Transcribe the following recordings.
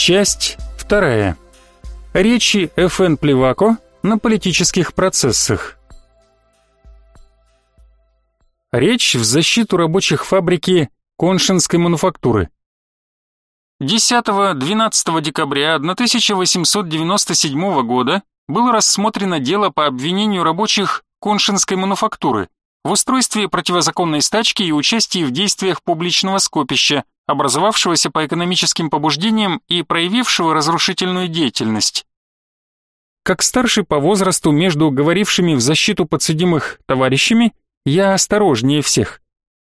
Часть вторая. Речи Ф.Н. Плевако на политических процессах. Речь в защиту рабочих фабрики Коншинской мануфактуры. 10-12 декабря 1897 года было рассмотрено дело по обвинению рабочих Коншинской мануфактуры в устройстве противозаконной стачки и участии в действиях публичного скопища, образовавшегося по экономическим побуждениям и проявившего разрушительную деятельность. Как старший по возрасту между говорившими в защиту подсудимых товарищами, я осторожнее всех.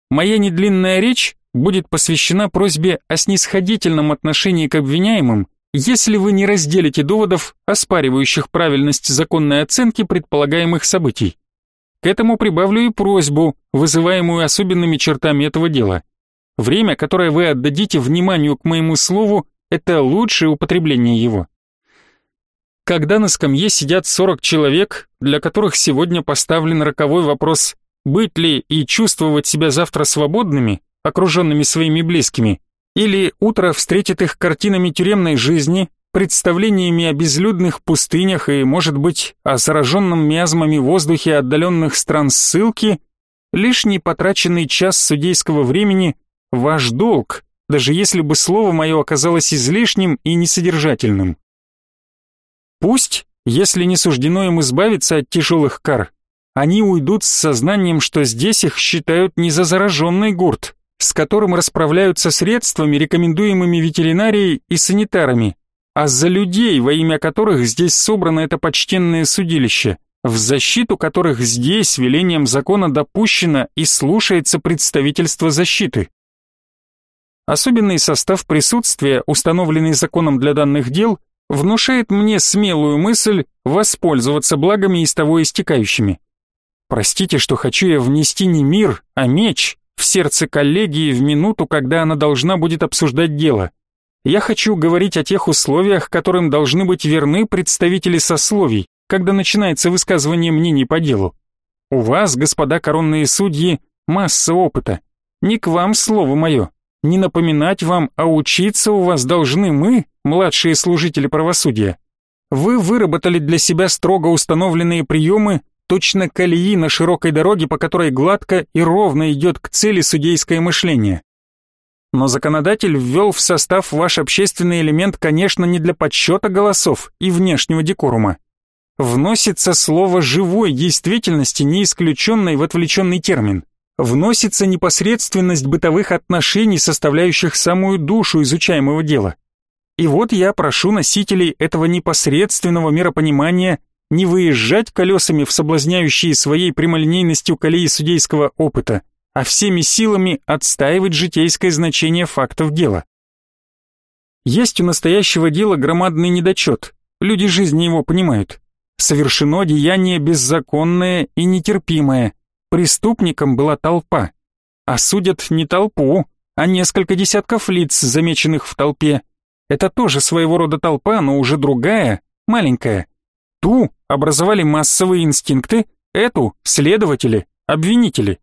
Моя недлинная речь будет посвящена просьбе о снисходительном отношении к обвиняемым, если вы не разделите доводов, оспаривающих правильность законной оценки предполагаемых событий. К этому прибавлю и просьбу, вызываемую особенными чертами этого дела. Время, которое вы отдадите вниманию к моему слову, это лучшее употребление его. Когда на скамье сидят 40 человек, для которых сегодня поставлен роковой вопрос, быть ли и чувствовать себя завтра свободными, окруженными своими близкими, или утро встретит их картинами тюремной жизни, представлениями о безлюдных пустынях и, может быть, о зараженном миазмами воздухе отдаленных стран ссылки, лишний потраченный час судейского времени – ваш долг, даже если бы слово мое оказалось излишним и несодержательным. Пусть, если не суждено им избавиться от тяжелых кар, они уйдут с сознанием, что здесь их считают не за зараженный гурт, с которым расправляются средствами, рекомендуемыми ветеринарией и санитарами, а за людей, во имя которых здесь собрано это почтенное судилище, в защиту которых здесь велением закона допущено и слушается представительство защиты. Особенный состав присутствия, установленный законом для данных дел, внушает мне смелую мысль воспользоваться благами из того истекающими. Простите, что хочу я внести не мир, а меч в сердце коллегии в минуту, когда она должна будет обсуждать дело. Я хочу говорить о тех условиях, которым должны быть верны представители сословий, когда начинается высказывание мнений по делу. У вас, господа коронные судьи, масса опыта. Не к вам слово мое. Не напоминать вам, а учиться у вас должны мы, младшие служители правосудия. Вы выработали для себя строго установленные приемы, точно колеи на широкой дороге, по которой гладко и ровно идет к цели судейское мышление. Но законодатель ввел в состав ваш общественный элемент, конечно, не для подсчета голосов и внешнего декорума. Вносится слово живой действительности, не исключенной в отвлеченный термин. Вносится непосредственность бытовых отношений, составляющих самую душу изучаемого дела. И вот я прошу носителей этого непосредственного миропонимания не выезжать колесами в соблазняющие своей прямолинейностью колеи судейского опыта, а всеми силами отстаивать житейское значение фактов дела. Есть у настоящего дела громадный недочет, люди жизни его понимают. Совершено деяние беззаконное и нетерпимое, преступником была толпа. Осудят не толпу, а несколько десятков лиц, замеченных в толпе. Это тоже своего рода толпа, но уже другая, маленькая. Ту образовали массовые инстинкты, эту — следователи, обвинители.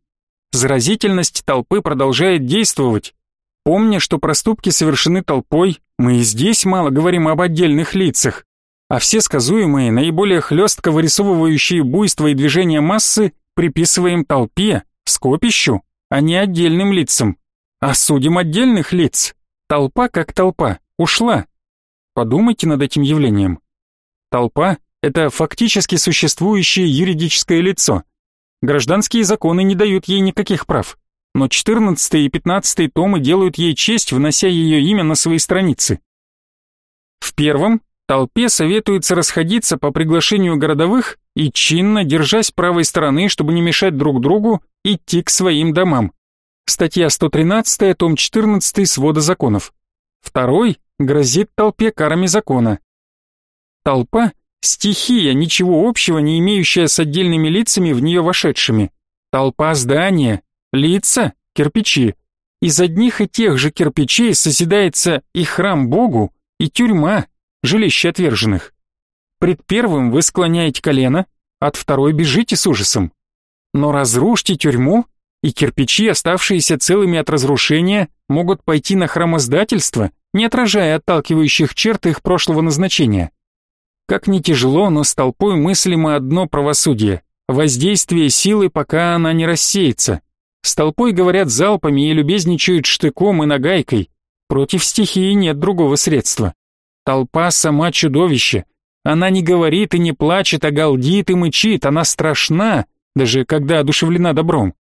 Заразительность толпы продолжает действовать. Помня, что проступки совершены толпой, мы и здесь мало говорим об отдельных лицах, а все сказуемые, наиболее хлестко вырисовывающие буйство и движение массы приписываем толпе, скопищу, а не отдельным лицам. Осудим отдельных лиц. Толпа как толпа, ушла. Подумайте над этим явлением. Толпа — это фактически существующее юридическое лицо — Гражданские законы не дают ей никаких прав, но 14 и 15 томы делают ей честь, внося ее имя на свои страницы. В первом толпе советуется расходиться по приглашению городовых и чинно, держась правой стороны, чтобы не мешать друг другу, идти к своим домам. Статья 113, том 14 свода законов. Второй грозит толпе карами закона. Толпа Стихия, ничего общего не имеющая с отдельными лицами в нее вошедшими. Толпа здания, лица, кирпичи. Из одних и тех же кирпичей созидается и храм Богу, и тюрьма, жилище отверженных. Пред первым вы склоняете колено, от второй бежите с ужасом. Но разрушьте тюрьму, и кирпичи, оставшиеся целыми от разрушения, могут пойти на храмоздательство, не отражая отталкивающих черт их прошлого назначения. Как ни тяжело, но с толпой мыслимо одно правосудие — воздействие силы, пока она не рассеется. С толпой говорят залпами и любезничают штыком и нагайкой. Против стихии нет другого средства. Толпа сама чудовище. Она не говорит и не плачет, а галдит и мычит, она страшна, даже когда одушевлена добром.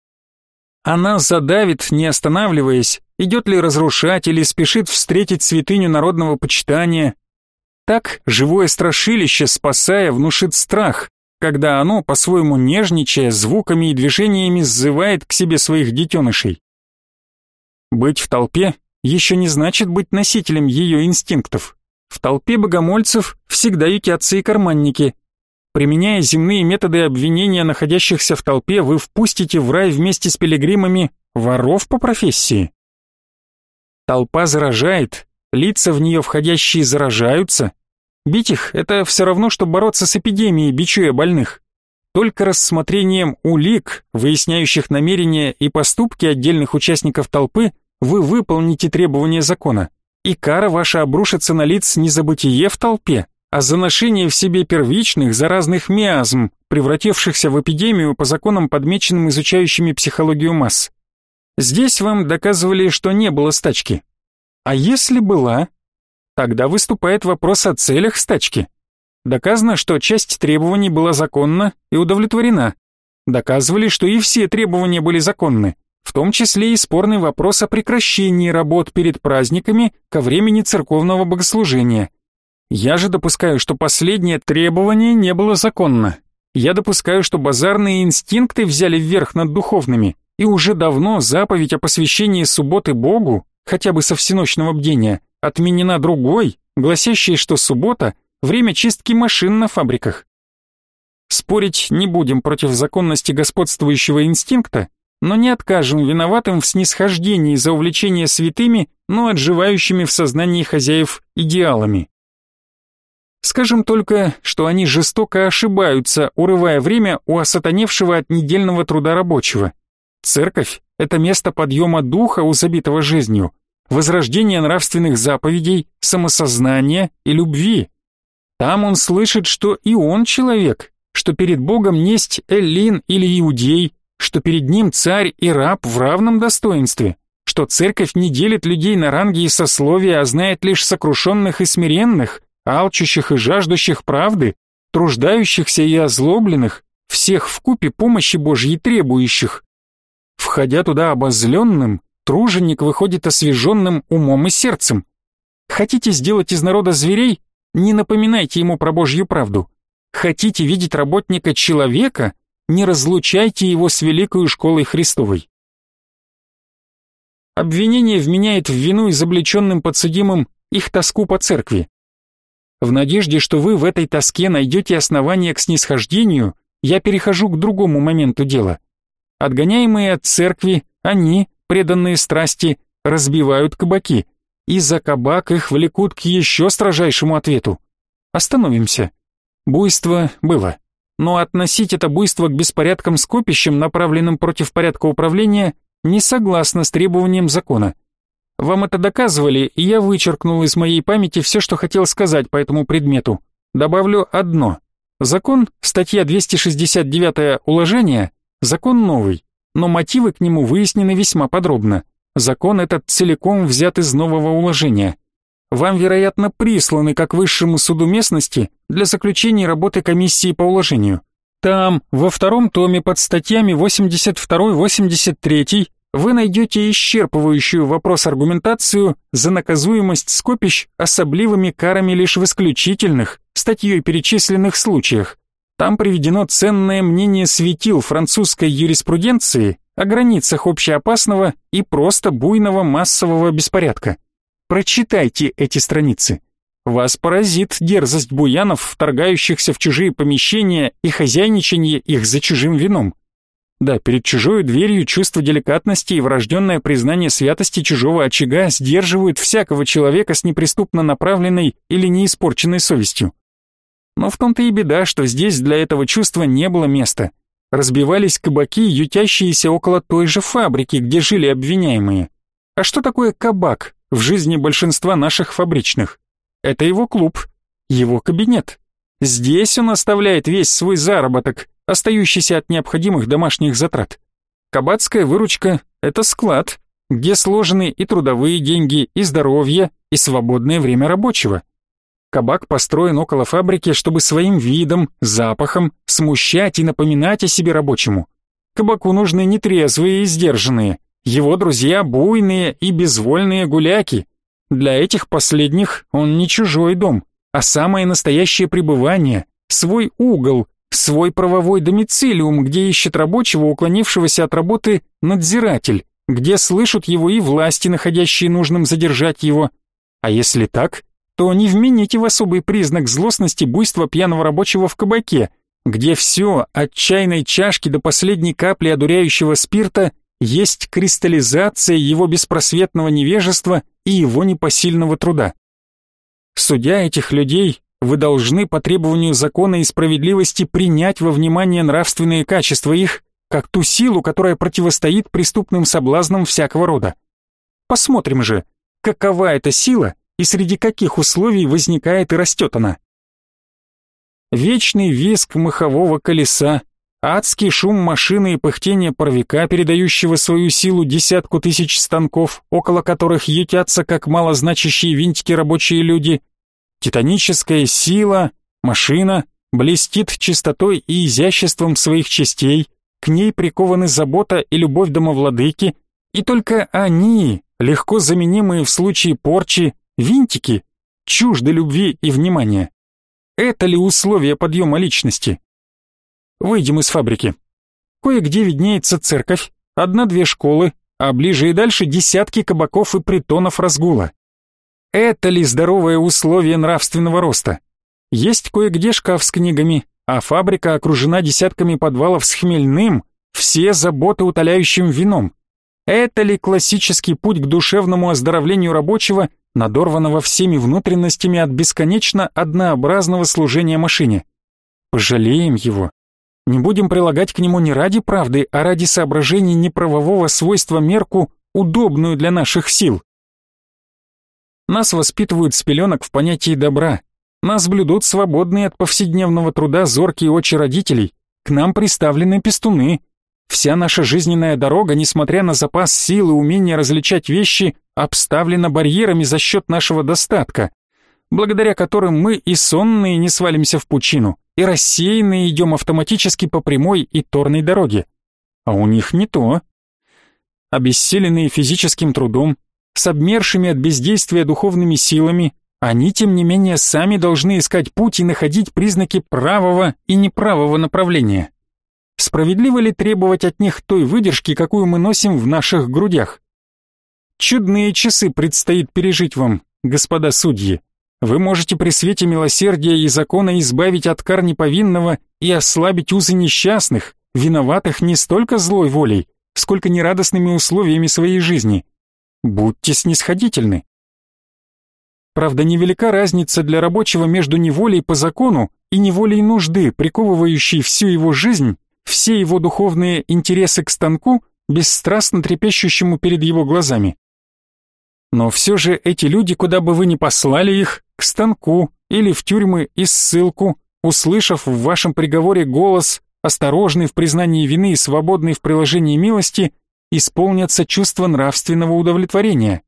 Она задавит, не останавливаясь, идет ли разрушать или спешит встретить святыню народного почитания. Так живое страшилище, спасая, внушит страх, когда оно, по-своему нежничая, звуками и движениями сзывает к себе своих детенышей. Быть в толпе еще не значит быть носителем ее инстинктов. В толпе богомольцев всегда ютятся и карманники, Применяя земные методы обвинения находящихся в толпе, вы впустите в рай вместе с пилигримами воров по профессии. Толпа заражает, лица в нее входящие заражаются. Бить их — это все равно, что бороться с эпидемией, бичуя больных. Только рассмотрением улик, выясняющих намерения и поступки отдельных участников толпы, вы выполните требования закона, и кара ваша обрушится на лиц незабытие в толпе, а за ношение в себе первичных заразных миазм, превратившихся в эпидемию по законам, подмеченным изучающими психологию масс. Здесь вам доказывали, что не было стачки. А если была, тогда выступает вопрос о целях стачки. Доказано, что часть требований была законна и удовлетворена. Доказывали, что и все требования были законны, в том числе и спорный вопрос о прекращении работ перед праздниками ко времени церковного богослужения – я же допускаю, что последнее требование не было законно. Я допускаю, что базарные инстинкты взяли вверх над духовными, и уже давно заповедь о посвящении субботы Богу, хотя бы со всеночного бдения, отменена другой, гласящей, что суббота — время чистки машин на фабриках. Спорить не будем против законности господствующего инстинкта, но не откажем виноватым в снисхождении за увлечение святыми, но отживающими в сознании хозяев идеалами. Скажем только, что они жестоко ошибаются, урывая время у осатаневшего от недельного труда рабочего. Церковь — это место подъема духа у забитого жизнью, возрождения нравственных заповедей, самосознания и любви. Там он слышит, что и он человек, что перед Богом несть эллин или иудей, что перед ним царь и раб в равном достоинстве, что церковь не делит людей на ранги и сословия, а знает лишь сокрушенных и смиренных, алчущих и жаждущих правды, труждающихся и озлобленных, всех в купе помощи Божьей требующих. Входя туда обозленным, труженик выходит освеженным умом и сердцем. Хотите сделать из народа зверей? Не напоминайте ему про Божью правду. Хотите видеть работника человека? Не разлучайте его с великой школой Христовой. Обвинение вменяет в вину изобличенным подсудимым их тоску по церкви. В надежде, что вы в этой тоске найдете основания к снисхождению, я перехожу к другому моменту дела. Отгоняемые от церкви, они, преданные страсти, разбивают кабаки, и за кабак их влекут к еще строжайшему ответу. Остановимся. Буйство было. Но относить это буйство к беспорядкам скопищем, направленным против порядка управления, не согласно с требованием закона. Вам это доказывали, и я вычеркнул из моей памяти все, что хотел сказать по этому предмету. Добавлю одно. Закон, статья 269 уложения, закон новый, но мотивы к нему выяснены весьма подробно. Закон этот целиком взят из нового уложения. Вам, вероятно, присланы как высшему суду местности для заключения работы комиссии по уложению. Там, во втором томе под статьями 82-83 вы найдете исчерпывающую вопрос-аргументацию за наказуемость скопищ особливыми карами лишь в исключительных, статьей перечисленных случаях. Там приведено ценное мнение светил французской юриспруденции о границах общеопасного и просто буйного массового беспорядка. Прочитайте эти страницы. Вас поразит дерзость буянов, вторгающихся в чужие помещения и хозяйничание их за чужим вином. Да, перед чужой дверью чувство деликатности и врожденное признание святости чужого очага сдерживают всякого человека с неприступно направленной или неиспорченной совестью. Но в том-то и беда, что здесь для этого чувства не было места. Разбивались кабаки, ютящиеся около той же фабрики, где жили обвиняемые. А что такое кабак, в жизни большинства наших фабричных. Это его клуб, его кабинет. Здесь он оставляет весь свой заработок, остающийся от необходимых домашних затрат. Кабацкая выручка – это склад, где сложены и трудовые деньги, и здоровье, и свободное время рабочего. Кабак построен около фабрики, чтобы своим видом, запахом смущать и напоминать о себе рабочему. Кабаку нужны нетрезвые и сдержанные, его друзья буйные и безвольные гуляки. Для этих последних он не чужой дом, а самое настоящее пребывание, свой угол, свой правовой домицилиум, где ищет рабочего, уклонившегося от работы, надзиратель, где слышат его и власти, находящие нужным задержать его. А если так, то не вмените в особый признак злостности буйства пьяного рабочего в кабаке, где все, от чайной чашки до последней капли одуряющего спирта, есть кристаллизация его беспросветного невежества и его непосильного труда. Судя этих людей, вы должны по требованию закона и справедливости принять во внимание нравственные качества их, как ту силу, которая противостоит преступным соблазнам всякого рода. Посмотрим же, какова эта сила и среди каких условий возникает и растет она. Вечный визг махового колеса, адский шум машины и пыхтение паровика, передающего свою силу десятку тысяч станков, около которых ютятся как малозначащие винтики рабочие люди, Титаническая сила, машина, блестит чистотой и изяществом своих частей, к ней прикованы забота и любовь домовладыки, и только они, легко заменимые в случае порчи, винтики, чужды любви и внимания. Это ли условия подъема личности? Выйдем из фабрики. Кое-где виднеется церковь, одна-две школы, а ближе и дальше десятки кабаков и притонов разгула. Это ли здоровое условие нравственного роста? Есть кое-где шкаф с книгами, а фабрика окружена десятками подвалов с хмельным, все заботы утоляющим вином. Это ли классический путь к душевному оздоровлению рабочего, надорванного всеми внутренностями от бесконечно однообразного служения машине? Пожалеем его. Не будем прилагать к нему не ради правды, а ради соображений неправового свойства мерку, удобную для наших сил. Нас воспитывают с пеленок в понятии добра. Нас блюдут свободные от повседневного труда зоркие очи родителей. К нам приставлены пестуны. Вся наша жизненная дорога, несмотря на запас сил и умение различать вещи, обставлена барьерами за счет нашего достатка, благодаря которым мы и сонные не свалимся в пучину, и рассеянные идем автоматически по прямой и торной дороге. А у них не то. Обессиленные физическим трудом, с обмершими от бездействия духовными силами, они, тем не менее, сами должны искать путь и находить признаки правого и неправого направления. Справедливо ли требовать от них той выдержки, какую мы носим в наших грудях? Чудные часы предстоит пережить вам, господа судьи. Вы можете при свете милосердия и закона избавить от кар неповинного и ослабить узы несчастных, виноватых не столько злой волей, сколько нерадостными условиями своей жизни. Будьте снисходительны. Правда, невелика разница для рабочего между неволей по закону и неволей нужды, приковывающей всю его жизнь, все его духовные интересы к станку, бесстрастно трепещущему перед его глазами. Но все же эти люди, куда бы вы ни послали их, к станку или в тюрьмы и ссылку, услышав в вашем приговоре голос, осторожный в признании вины и свободный в приложении милости, исполнятся чувство нравственного удовлетворения.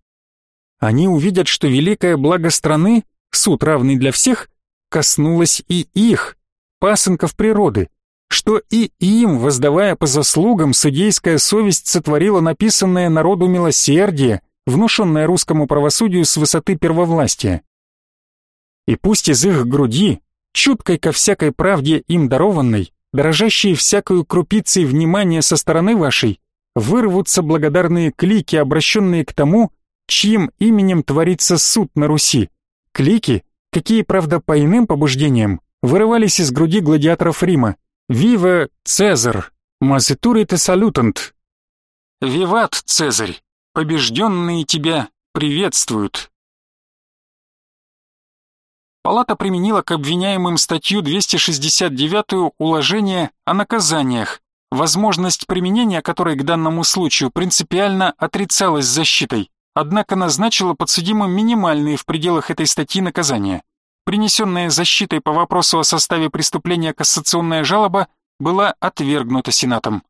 Они увидят, что великое благо страны, суд равный для всех, коснулось и их, пасынков природы, что и им, воздавая по заслугам, судейская совесть сотворила написанное народу милосердие, внушенное русскому правосудию с высоты первовластия. И пусть из их груди, чуткой ко всякой правде им дарованной, дорожащей всякую крупицей внимания со стороны вашей, вырвутся благодарные клики, обращенные к тому, чьим именем творится суд на Руси. Клики, какие, правда, по иным побуждениям, вырывались из груди гладиаторов Рима. «Вива Цезарь! Мазетурите салютант!» «Виват, Цезарь! Побежденные тебя приветствуют!» Палата применила к обвиняемым статью 269 уложения о наказаниях, возможность применения которой к данному случаю принципиально отрицалась защитой, однако назначила подсудимым минимальные в пределах этой статьи наказания. Принесенная защитой по вопросу о составе преступления кассационная жалоба была отвергнута Сенатом.